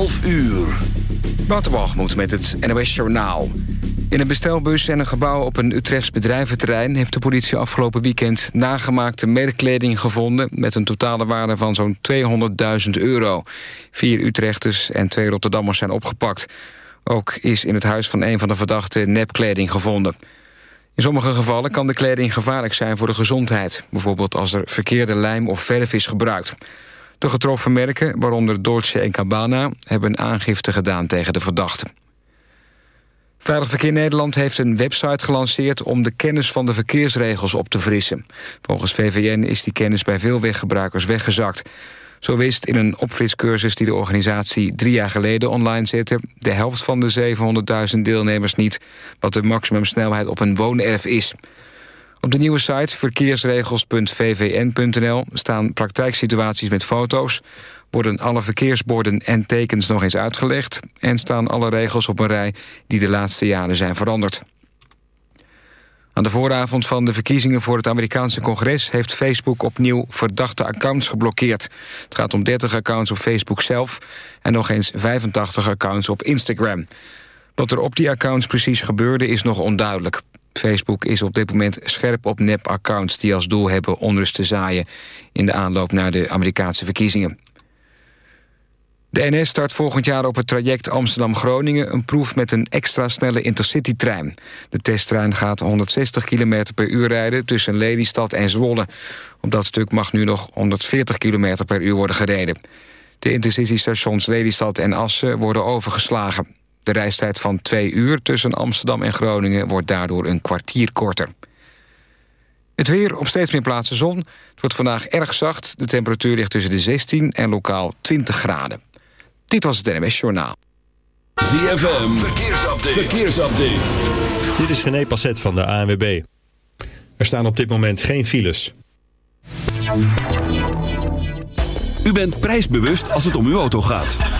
12 uur. Waterbalgemoed met het NOS Journaal. In een bestelbus en een gebouw op een Utrechts bedrijventerrein... heeft de politie afgelopen weekend nagemaakte merkkleding gevonden... met een totale waarde van zo'n 200.000 euro. Vier Utrechters en twee Rotterdammers zijn opgepakt. Ook is in het huis van een van de verdachten nepkleding gevonden. In sommige gevallen kan de kleding gevaarlijk zijn voor de gezondheid. Bijvoorbeeld als er verkeerde lijm of verf is gebruikt. De getroffen merken, waaronder Dolce en Cabana... hebben aangifte gedaan tegen de verdachte. Veilig Verkeer Nederland heeft een website gelanceerd... om de kennis van de verkeersregels op te frissen. Volgens VVN is die kennis bij veel weggebruikers weggezakt. Zo wist in een opfriscursus die de organisatie drie jaar geleden online zette... de helft van de 700.000 deelnemers niet... wat de maximumsnelheid op een woonerf is... Op de nieuwe site verkeersregels.vvn.nl staan praktijksituaties met foto's... worden alle verkeersborden en tekens nog eens uitgelegd... en staan alle regels op een rij die de laatste jaren zijn veranderd. Aan de vooravond van de verkiezingen voor het Amerikaanse congres... heeft Facebook opnieuw verdachte accounts geblokkeerd. Het gaat om 30 accounts op Facebook zelf... en nog eens 85 accounts op Instagram. Wat er op die accounts precies gebeurde is nog onduidelijk. Facebook is op dit moment scherp op nep-accounts... die als doel hebben onrust te zaaien... in de aanloop naar de Amerikaanse verkiezingen. De NS start volgend jaar op het traject Amsterdam-Groningen... een proef met een extra snelle intercity-trein. De testtrein gaat 160 km per uur rijden tussen Lelystad en Zwolle. Op dat stuk mag nu nog 140 km per uur worden gereden. De intercity-stations Lelystad en Assen worden overgeslagen. De reistijd van twee uur tussen Amsterdam en Groningen... wordt daardoor een kwartier korter. Het weer op steeds meer plaatsen zon. Het wordt vandaag erg zacht. De temperatuur ligt tussen de 16 en lokaal 20 graden. Dit was het NMS Journaal. ZFM, verkeersupdate. verkeersupdate. Dit is René Passet van de ANWB. Er staan op dit moment geen files. U bent prijsbewust als het om uw auto gaat.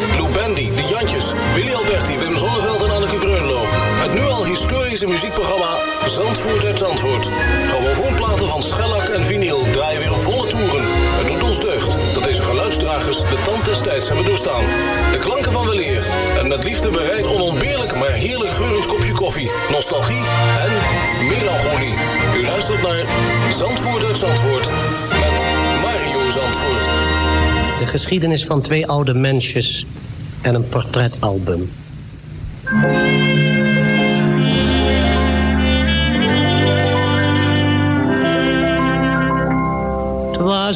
historische muziekprogramma Zandvoort uit Zandvoort. Grammofoonplaten van schellak en vinyl draaien weer volle toeren. Het doet ons deugd dat deze geluidsdragers de tand des tijds hebben doorstaan. De klanken van weleer en met liefde bereid onontbeerlijk maar heerlijk geurend kopje koffie, nostalgie en melancholie. U luistert naar Zandvoort uit met Mario Zandvoort. De geschiedenis van twee oude mensjes en een portretalbum.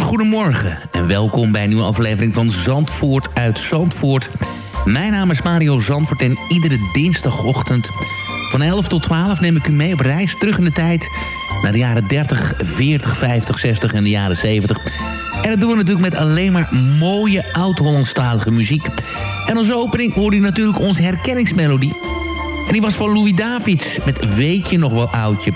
goedemorgen en welkom bij een nieuwe aflevering van Zandvoort uit Zandvoort. Mijn naam is Mario Zandvoort en iedere dinsdagochtend van 11 tot 12 neem ik u mee op reis terug in de tijd... naar de jaren 30, 40, 50, 60 en de jaren 70. En dat doen we natuurlijk met alleen maar mooie oud-Hollandstalige muziek. En als opening hoorde u natuurlijk onze herkenningsmelodie. En die was van Louis Davids met Weet je nog wel oudje?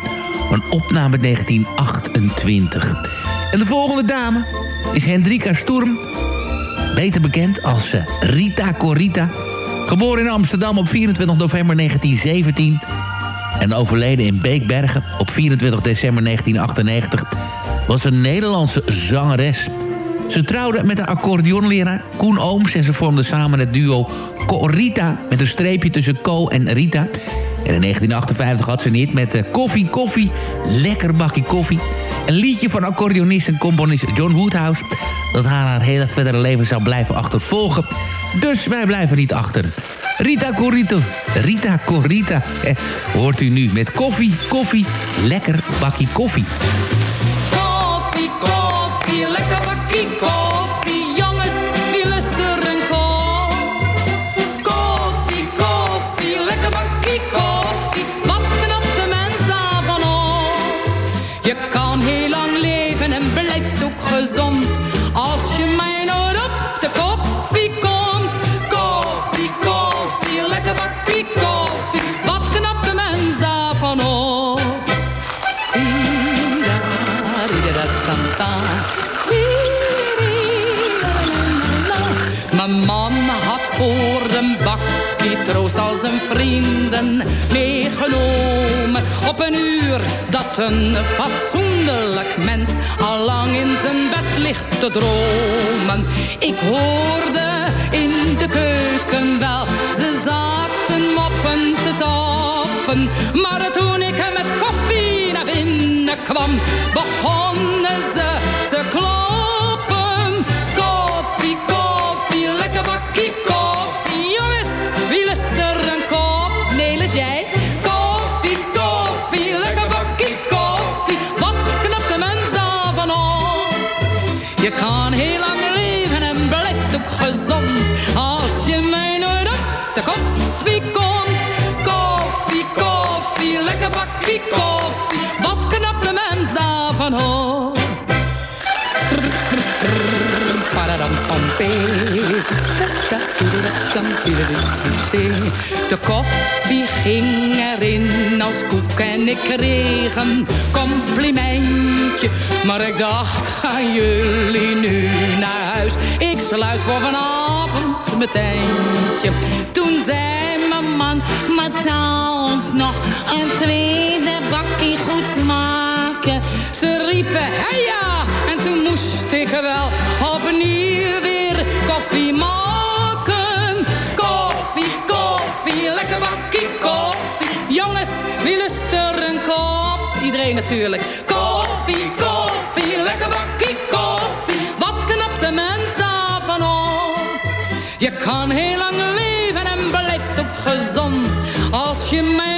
Een opname 1928. En de volgende dame is Hendrika Sturm. Beter bekend als eh, Rita Corita. Geboren in Amsterdam op 24 november 1917. En overleden in Beekbergen op 24 december 1998. Was een Nederlandse zangeres. Ze trouwde met haar accordeonleraar Koen Ooms... en ze vormden samen het duo Corita... met een streepje tussen Co en Rita. En in 1958 had ze hit met eh, Koffie Koffie, Lekker Bakkie Koffie... Een liedje van accordeonist en componist John Woodhouse... dat haar haar hele verdere leven zou blijven achtervolgen. Dus wij blijven niet achter. Rita Corito, Rita Corita, eh, hoort u nu met koffie, koffie, lekker bakkie koffie. Koffie, koffie, lekker bakkie koffie. Had voor een bakkie troost al zijn vrienden meegenomen. Op een uur dat een fatsoenlijk mens al lang in zijn bed ligt te dromen. Ik hoorde in de keuken wel, ze zaten moppen te tappen. Maar toen ik met koffie naar binnen kwam, begonnen ze te kloppen. De koffie ging erin als koek en ik kreeg een complimentje. Maar ik dacht, gaan jullie nu naar huis? Ik sluit voor vanavond mijn tentje. Toen zei mijn man, maar ons nog een tweede bakje goed smaken? Ze riepen, hey ja, toen moest ik wel opnieuw weer koffie maken. Koffie, koffie, lekker bakkie koffie. Jongens, wie lust er een kop? Iedereen natuurlijk. Koffie, koffie, lekker bakkie koffie. Wat knapt de mens daarvan op? Je kan heel lang leven en blijft ook gezond. Als je mij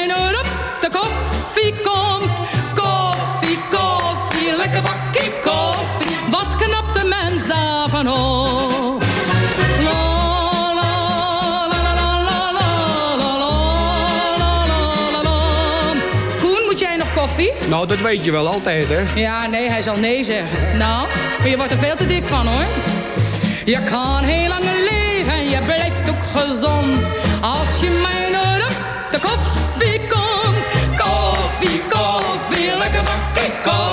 Nou, dat weet je wel altijd, hè? Ja, nee, hij zal nee zeggen. Nou, maar je wordt er veel te dik van, hoor. Je kan heel lang leven en je blijft ook gezond. Als je mij op de koffie komt. Koffie, koffie, lekker bakkie koffie.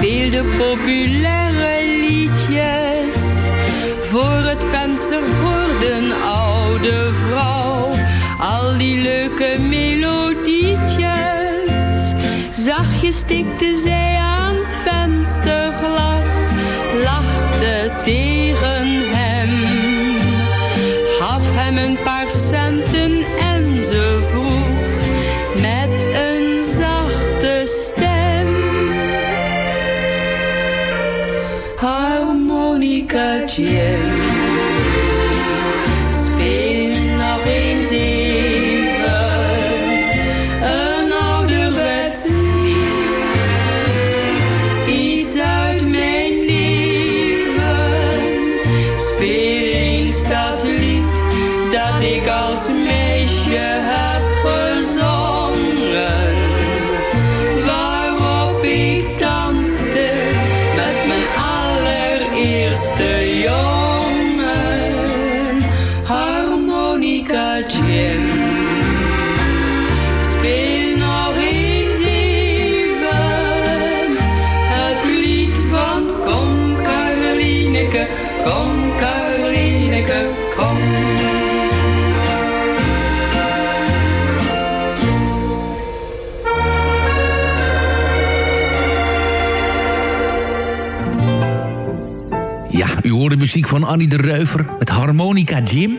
Speelde populaire liedjes. Voor het venster hoorde een oude vrouw al die leuke melodietjes. Zachtjes tikte zij aan het vensterglas, lachte tegen hem. Hoorde muziek van Annie de Reuver met Harmonica Jim.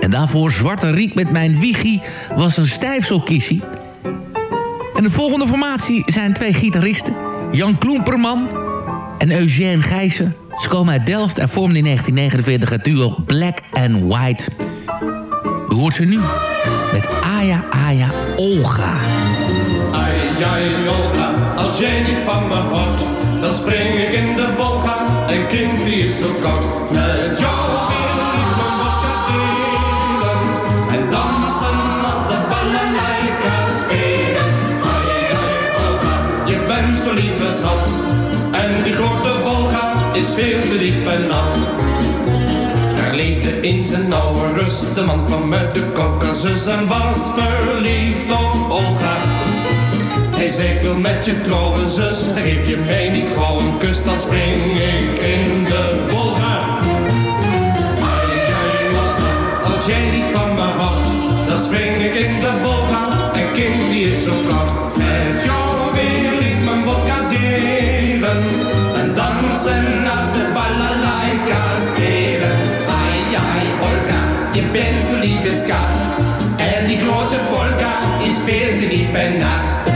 En daarvoor Zwarte Riek met Mijn Wiegie was een stijfselkissie. En de volgende formatie zijn twee gitaristen. Jan Kloemperman en Eugène Gijssen. Ze komen uit Delft en vormden in 1949 het duo Black and White. U hoort ze nu met Aya Aya Olga. Ai, Olga, als jij niet van me houdt, dan spring ik in de wolga. Kind is zo koud. Met jou wil ik mijn vodka delen en dansen als de balalaika spelen. Ai, je bent zo lieve schat. En die grote wolga is veel te diep en nat. Er leefde in zijn oude rust, de man kwam uit de Caucasus en was verliefd op Olga. Zei ik wil met je trouwen zus. Geef je mij niet gauw een kus Dan spring ik in de Volga Als jij niet van me houdt Dan spring ik in de Volga En kind die is zo koud. Met jou wil ik mijn vodka delen. En dansen als de balalaika spelen Ai, ai, Olga Je bent zo lief als kat En die grote polka is veel te diep en nat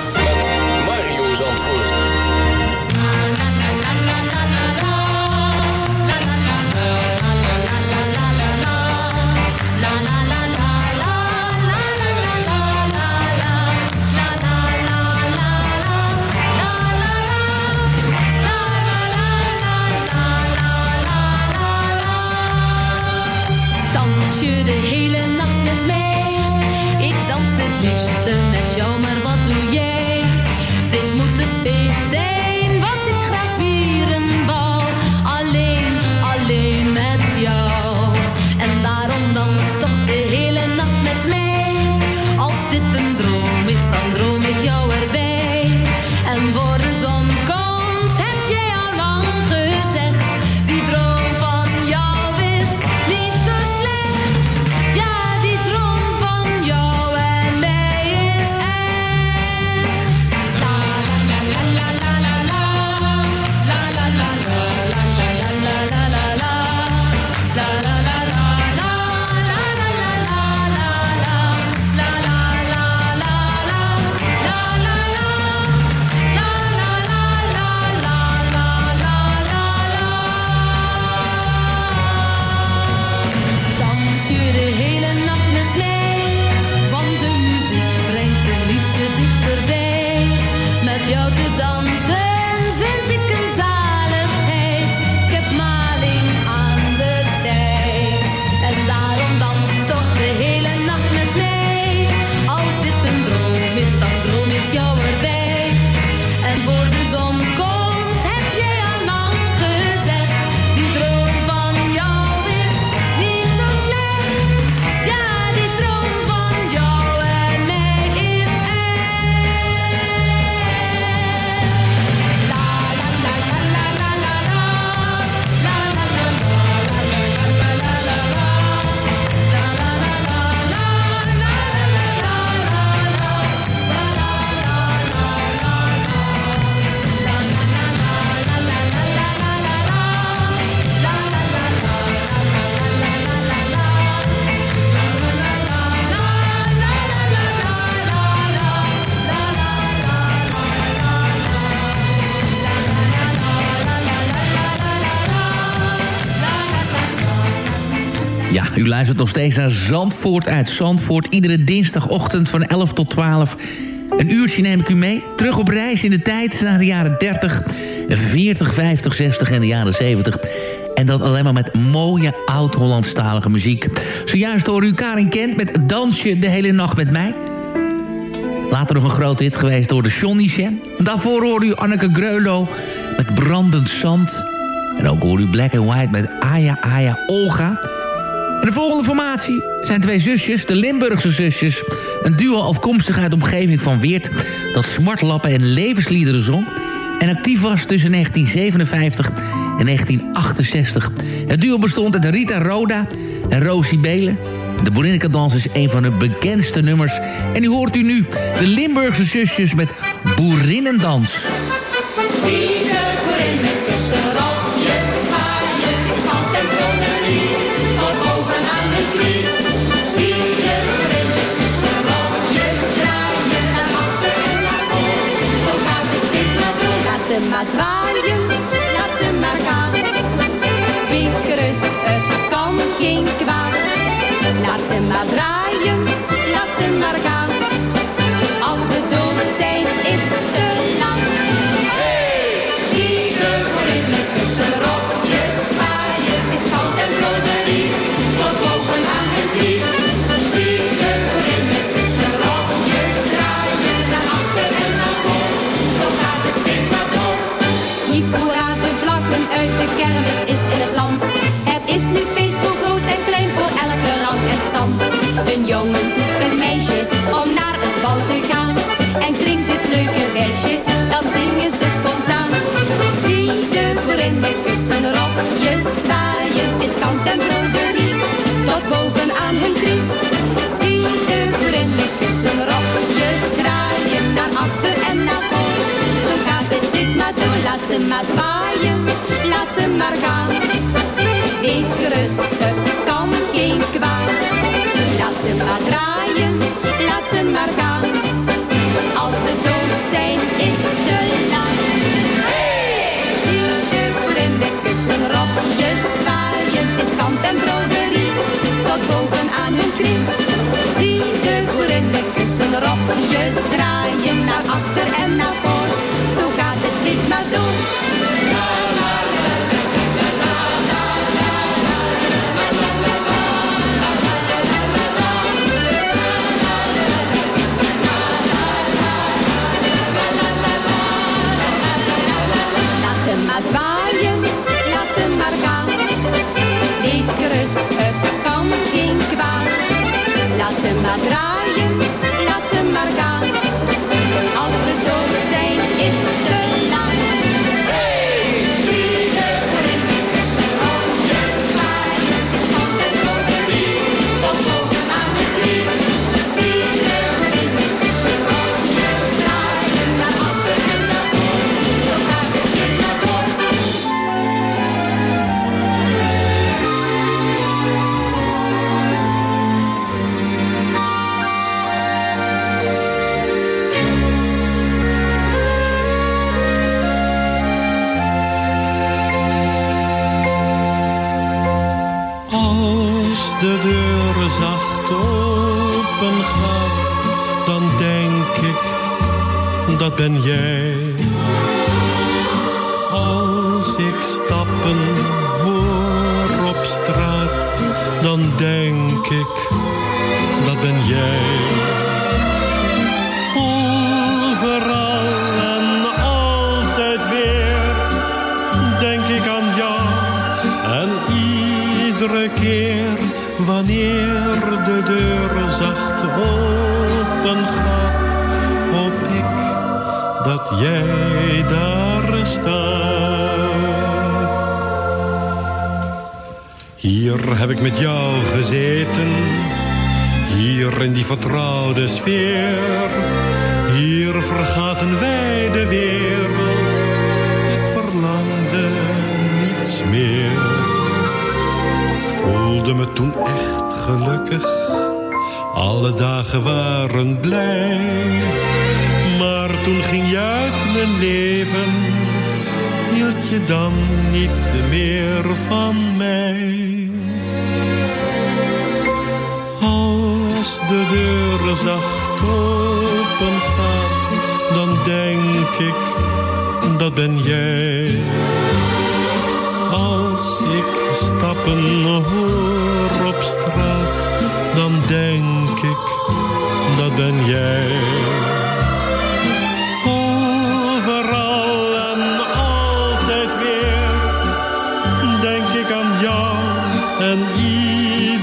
u luistert nog steeds naar Zandvoort uit Zandvoort. Iedere dinsdagochtend van 11 tot 12. Een uurtje neem ik u mee. Terug op reis in de tijd naar de jaren 30, 40, 50, 60 en de jaren 70. En dat alleen maar met mooie oud-Hollandstalige muziek. Zojuist hoor u Karin Kent met Dansje de hele nacht met mij. Later nog een grote hit geweest door de Johnny's. hè. Daarvoor hoorde u Anneke Greulow met Brandend Zand. En ook hoor u Black and White met Aya Aya Olga. De volgende formatie zijn twee zusjes, de Limburgse zusjes. Een duo afkomstig uit de omgeving van Weert... dat smartlappen en levensliederen zong... en actief was tussen 1957 en 1968. Het duo bestond uit Rita Roda en Rosie Belen. De Boerinnekadans is een van hun bekendste nummers. En nu hoort u nu de Limburgse zusjes met Boerinnendans. Zie de boerinnen tussen rokjes zwaaien, stand en broderie, ze maar zwaaien, laat ze maar gaan. Wees gerust, het kan geen kwaad. Laat ze maar draaien, laat ze maar gaan. Als we dood zijn, is Piep, hoera, de vlaggen uit de kermis is in het land. Het is nu feest voor groot en klein, voor elke rang en stand. Een jongen zoekt een meisje om naar het bal te gaan. En klinkt dit leuke reisje, dan zingen ze spontaan. Zie de boerinnen kussen je zwaaien, het is kant en broderie. Tot boven aan hun knie. Zie de boerinnen kussen je draaien naar achter en naar. Het steeds maar door, laat ze maar zwaaien, laat ze maar gaan. Wees gerust, het kan geen kwaad. Laat ze maar draaien, laat ze maar gaan. Als we dood zijn, is te laat. Zie de met kussen erop, je zwaaien, is kant en broderie. Tot boven aan hun knie. Zie de met kussen erop, je draaien naar achter en naar voor. Het steeds maar door. Laat ze maar zwaaien, laat ze maar gaan. Wees gerust, het kan geen kwaad. Laat ze maar draaien, laat ze maar gaan. Als we dood zijn, is het dat ben jij.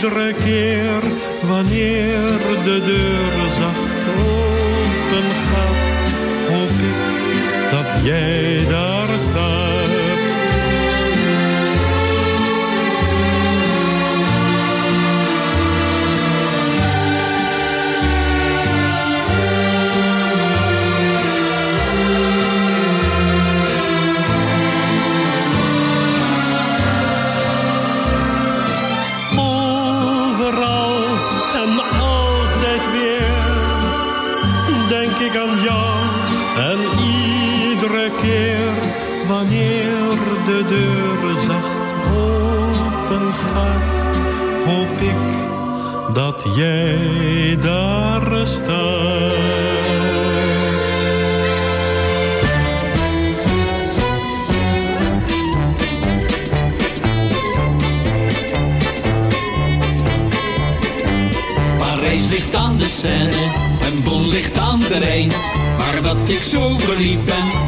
Iedere keer wanneer de deur zacht open gaat, hoop ik dat jij daar staat. Wanneer de deur zacht open gaat, hoop ik dat jij daar staat. Parijs ligt aan de Seine en Bon ligt aan de Rijn. Maar dat ik zo verliefd ben,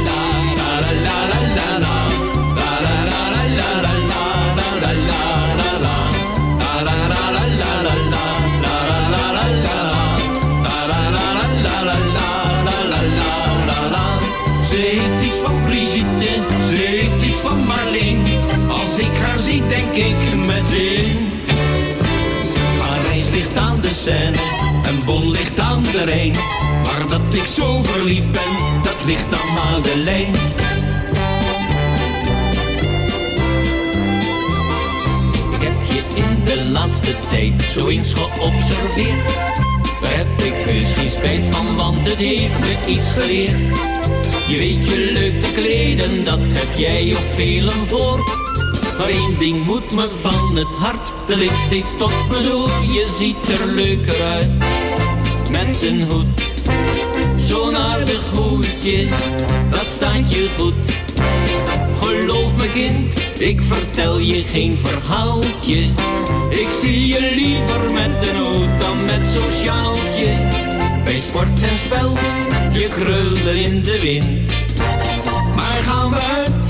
la la la la, la la la. Ze heeft iets van Brigitte, ze heeft iets van Marleen. Als ik haar zie, denk ik meteen. Parijs ligt aan de Seine en Bon ligt aan de Rijn. Maar dat ik zo verliefd ben, dat ligt aan Madeleine. Ik heb je in de laatste tijd zo eens geobserveerd. Heb ik heus spijt van, want het heeft me iets geleerd. Je weet je leuk te kleden, dat heb jij op velen voor. Maar één ding moet me van het hart, dat ik steeds tot me. Je ziet er leuker uit, met een hoed. Zo'n aardig hoedje, dat staat je goed. Geloof me kind, ik vertel je geen verhaaltje. Ik zie je liever met een hoed dan met zo'n. Bij sport en spel, je krulde in de wind. Maar gaan we uit,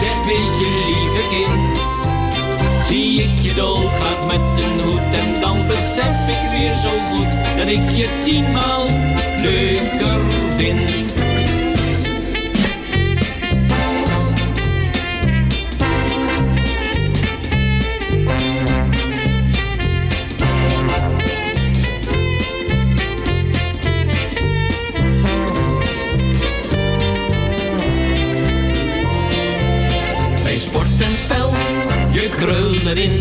zeg weet je lieve kind. Zie ik je dolgraag met een hoed en dan besef ik weer zo goed dat ik je tienmaal leuker vind.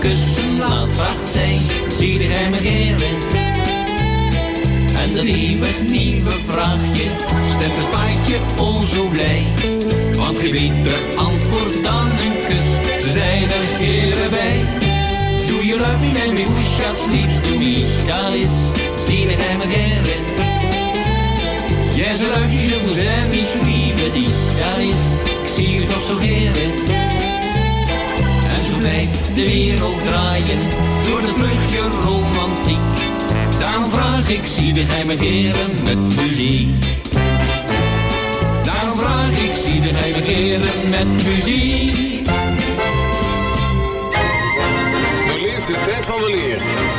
kussen laat, vraagt zij, zie je hem? En dat nieuwe, nieuwe vraagje stemt het paardje o zo blij. Want geen beter antwoord dan een kus, ze zijn er heren bij. Do you love me, man, me who shall sleeps to me, is, zie je hem heren? Yes, I love you, je aime, ich liebe dich, dat is, ik zie u toch zo heren. Blijft de wereld draaien door de vluchtje romantiek. Daarom vraag ik, zie de geheime heren met muziek. Daarom vraag ik, zie de geheime heren met muziek. Beleef de tijd van weleer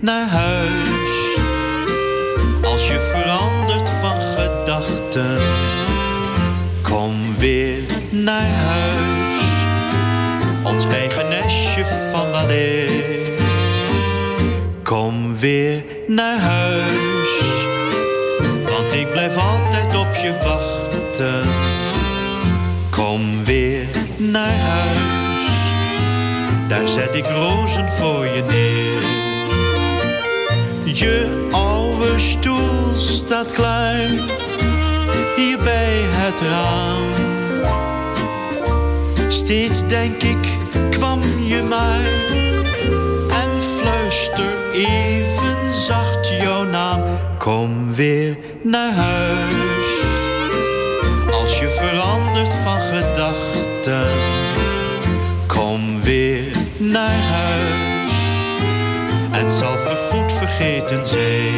naar huis. Als je verandert van gedachten. Kom weer naar huis. Ons eigen nestje van weleer. Kom weer naar huis. Want ik blijf altijd op je wachten. Kom weer naar huis, daar zet ik rozen voor je neer. Je oude stoel staat klaar, hier bij het raam. Steeds denk ik, kwam je maar en fluister even zacht jouw naam. Kom weer naar huis. Als je verandert vergeten zijn.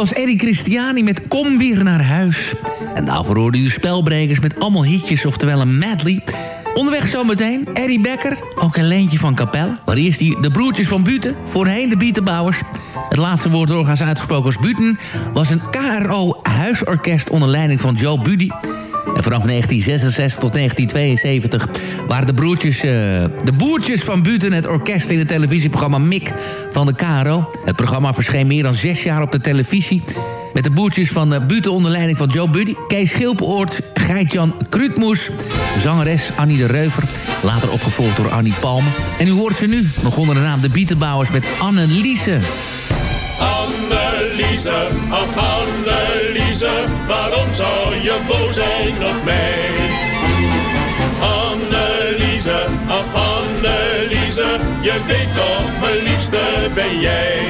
Was Eddie Christiani met Kom weer naar huis. En daarvoor hoorde u spelbrekers met allemaal hitjes, oftewel een medley. Onderweg zometeen Eddie Becker, ook een leentje van Kapel. Maar eerst die de broertjes van Buten, voorheen de Bietenbouwers. Het laatste woord doorgaans uitgesproken als Buten... was een KRO-huisorkest onder leiding van Joe Buddy. En vanaf 1966 tot 1972 waren de broertjes, eh, de boertjes van Buten het orkest in het televisieprogramma Mik van de KRO. Het programma verscheen meer dan zes jaar op de televisie. Met de boertjes van uh, Buten onder leiding van Joe Buddy, Kees Schilpeoort, Geit-Jan Kruutmoes, zangeres Annie de Reuver, later opgevolgd door Annie Palme. En u hoort ze nu, nog onder de naam de Bietenbouwers met Anneliese. Anneliese, ach waarom zou je boos zijn op mij? Anneliese, ach je weet toch, mijn liefste ben jij.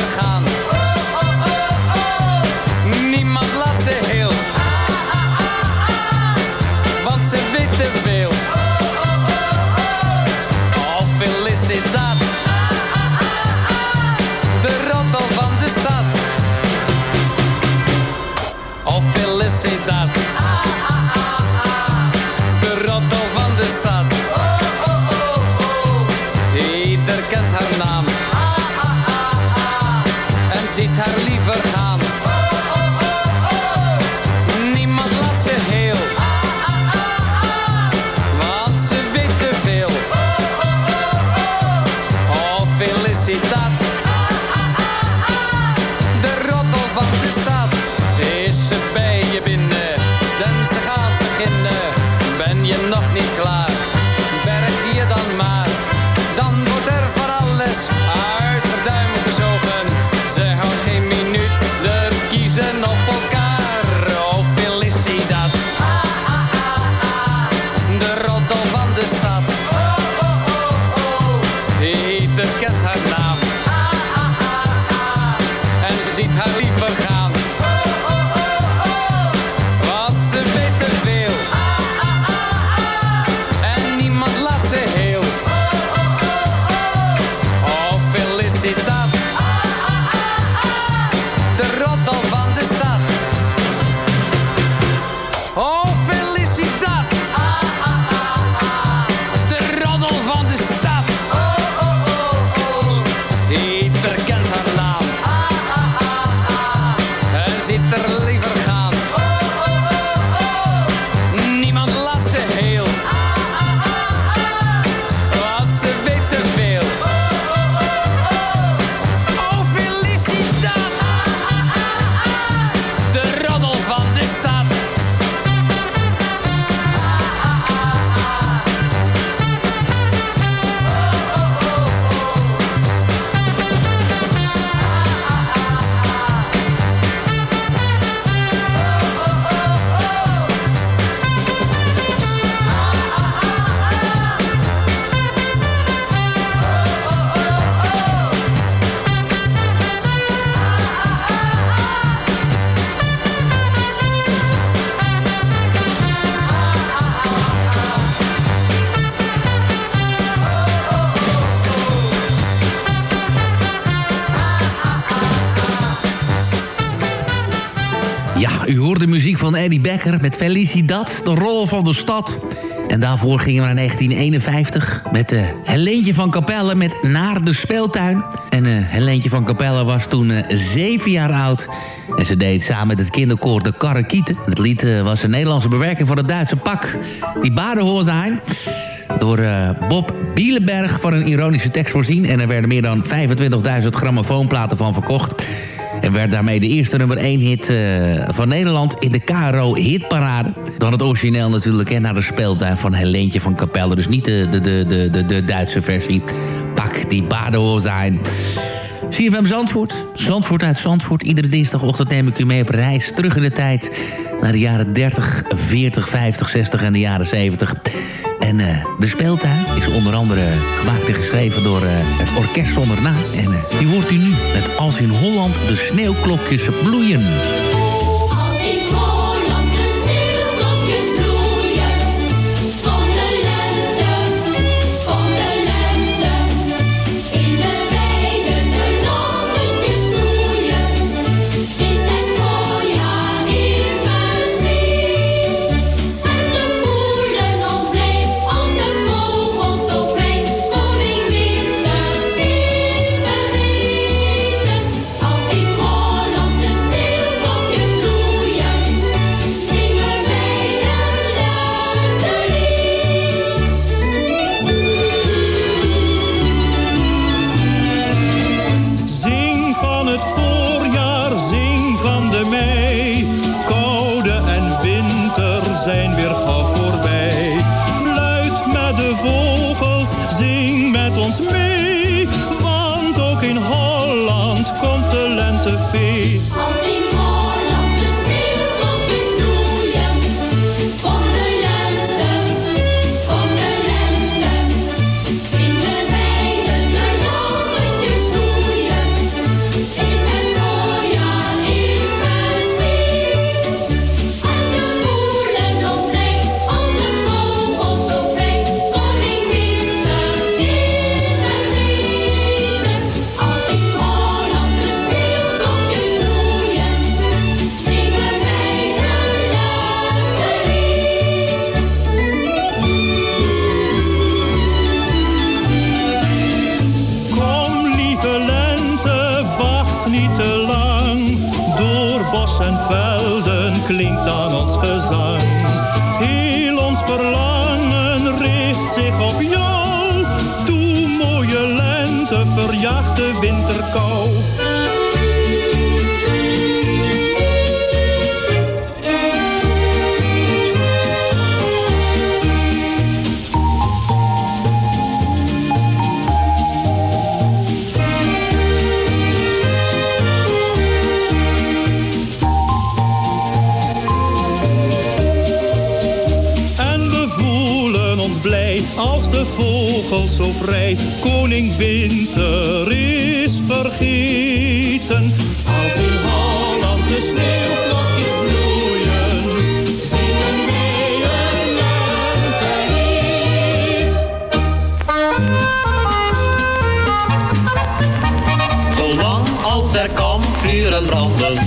Ziet Eddie Becker met Felicidad, de rol van de stad. En daarvoor gingen we naar 1951 met uh, Helentje van Capelle met Naar de Speeltuin. En uh, Helentje van Capelle was toen uh, zeven jaar oud. En ze deed samen met het kinderkoor de Karrekieten. Het lied was een Nederlandse bewerking van het Duitse pak, die Badehoor zijn door Bob Bielenberg van een ironische tekst voorzien. En er werden meer dan 25.000 grammofoonplaten van verkocht. Werd daarmee de eerste nummer 1 hit uh, van Nederland in de KRO Hitparade. Dan het origineel natuurlijk en naar de speeltuin van Helentje van Capelle. Dus niet de, de, de, de, de, Duitse versie. Pak die Badehoor zijn. CFM Zandvoort. Zandvoort uit Zandvoort. Iedere dinsdagochtend neem ik u mee op reis terug in de tijd. Naar de jaren 30, 40, 50, 60 en de jaren 70. En uh, de speeltuin is onder andere gemaakt en geschreven door uh, het Orkest Zonder Na. En uh, die hoort u nu Als in Holland de sneeuwklokjes bloeien. De winterkou. Vogels zo vrij. Koning Winter is vergeten. Als in Holland de sneeuwklokjes bloeien, zingen wij een lentelied. Zolang als er kampvuren branden,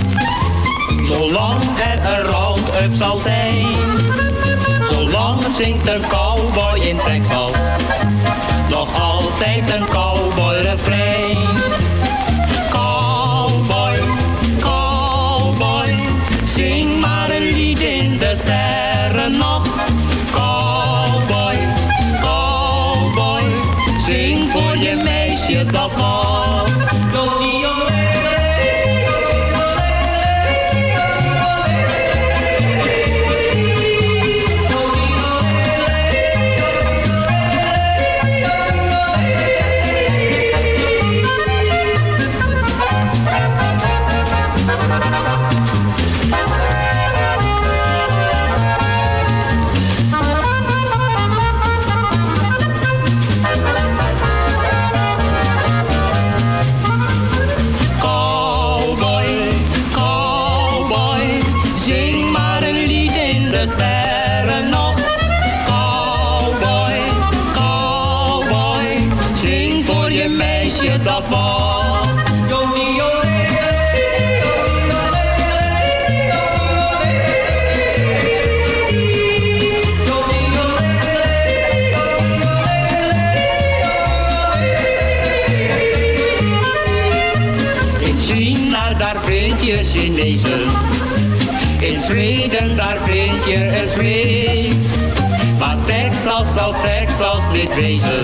zolang er een round-up zal zijn, zingt de cowboy in Texas. Nog altijd een vind je een zweet. Maar Texas zal Texas niet wezen,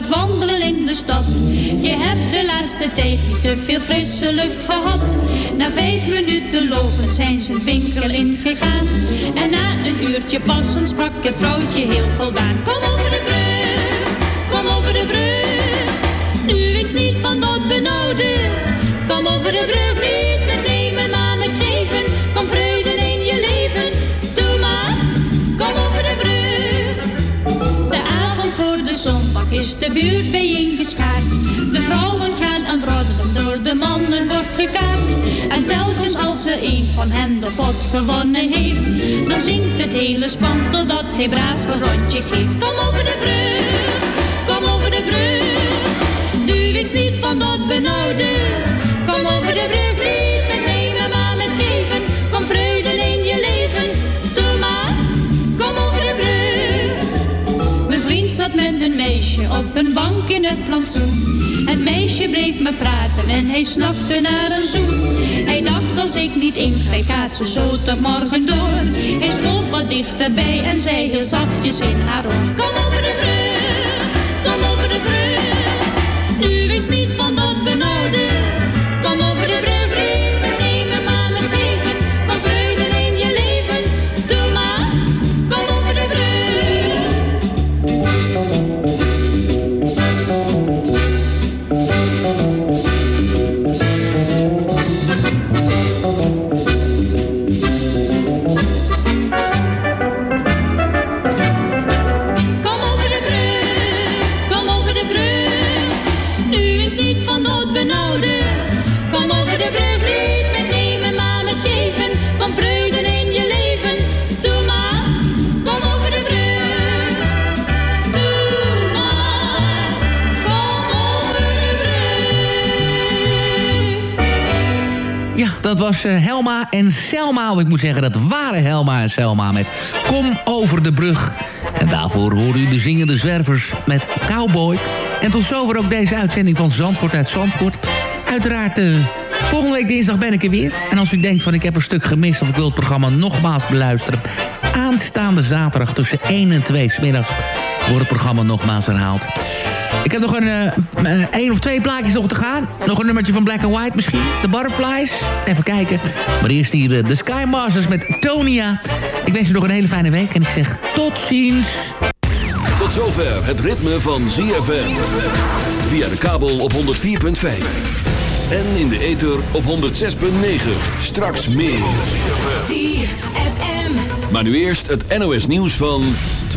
wat wandelen in de stad. Je hebt de laatste tijd niet te veel frisse lucht gehad. Na vijf minuten lopen zijn ze een winkel ingegaan. En na een uurtje passen sprak het vrouwtje heel voldaan. Kom over de brug, kom over de brug. Nu is niet van dat benauwde. Kom over de brug, is de buurt bijeengeschaard. De vrouwen gaan aan roddelen, door de mannen wordt gekaart. En telkens als er een van hen de pot gewonnen heeft, dan zingt het hele span totdat hij braaf een rondje geeft. Kom over de brug, kom over de brug. Nu is niet van dat benauwde. Kom over de brug, een meisje op een bank in het plantsoen. Het meisje bleef me praten en hij snakte naar een zoen. Hij dacht als ik niet ingreep gaat ze zo tot morgen door. Hij schoof wat dichterbij en zei heel zachtjes in haar oor. Kom over de brug, was eh, Helma en Selma. Of ik moet zeggen, dat waren Helma en Selma met Kom over de brug. En daarvoor hoorde u de zingende zwervers met Cowboy. En tot zover ook deze uitzending van Zandvoort uit Zandvoort. Uiteraard, eh, volgende week dinsdag ben ik er weer. En als u denkt van ik heb een stuk gemist of ik wil het programma nogmaals beluisteren... aanstaande zaterdag tussen 1 en 2 smiddags wordt het programma nogmaals herhaald. Ik heb nog een, eh, eh, één of twee plaatjes nog te gaan. Nog een nummertje van Black and White misschien. De Butterflies. Even kijken. Maar eerst hier eh, de Sky Masters met Tonia. Ik wens u nog een hele fijne week. En ik zeg tot ziens. Tot zover het ritme van ZFM. Via de kabel op 104.5. En in de ether op 106.9. Straks meer. ZFM. Maar nu eerst het NOS nieuws van 12.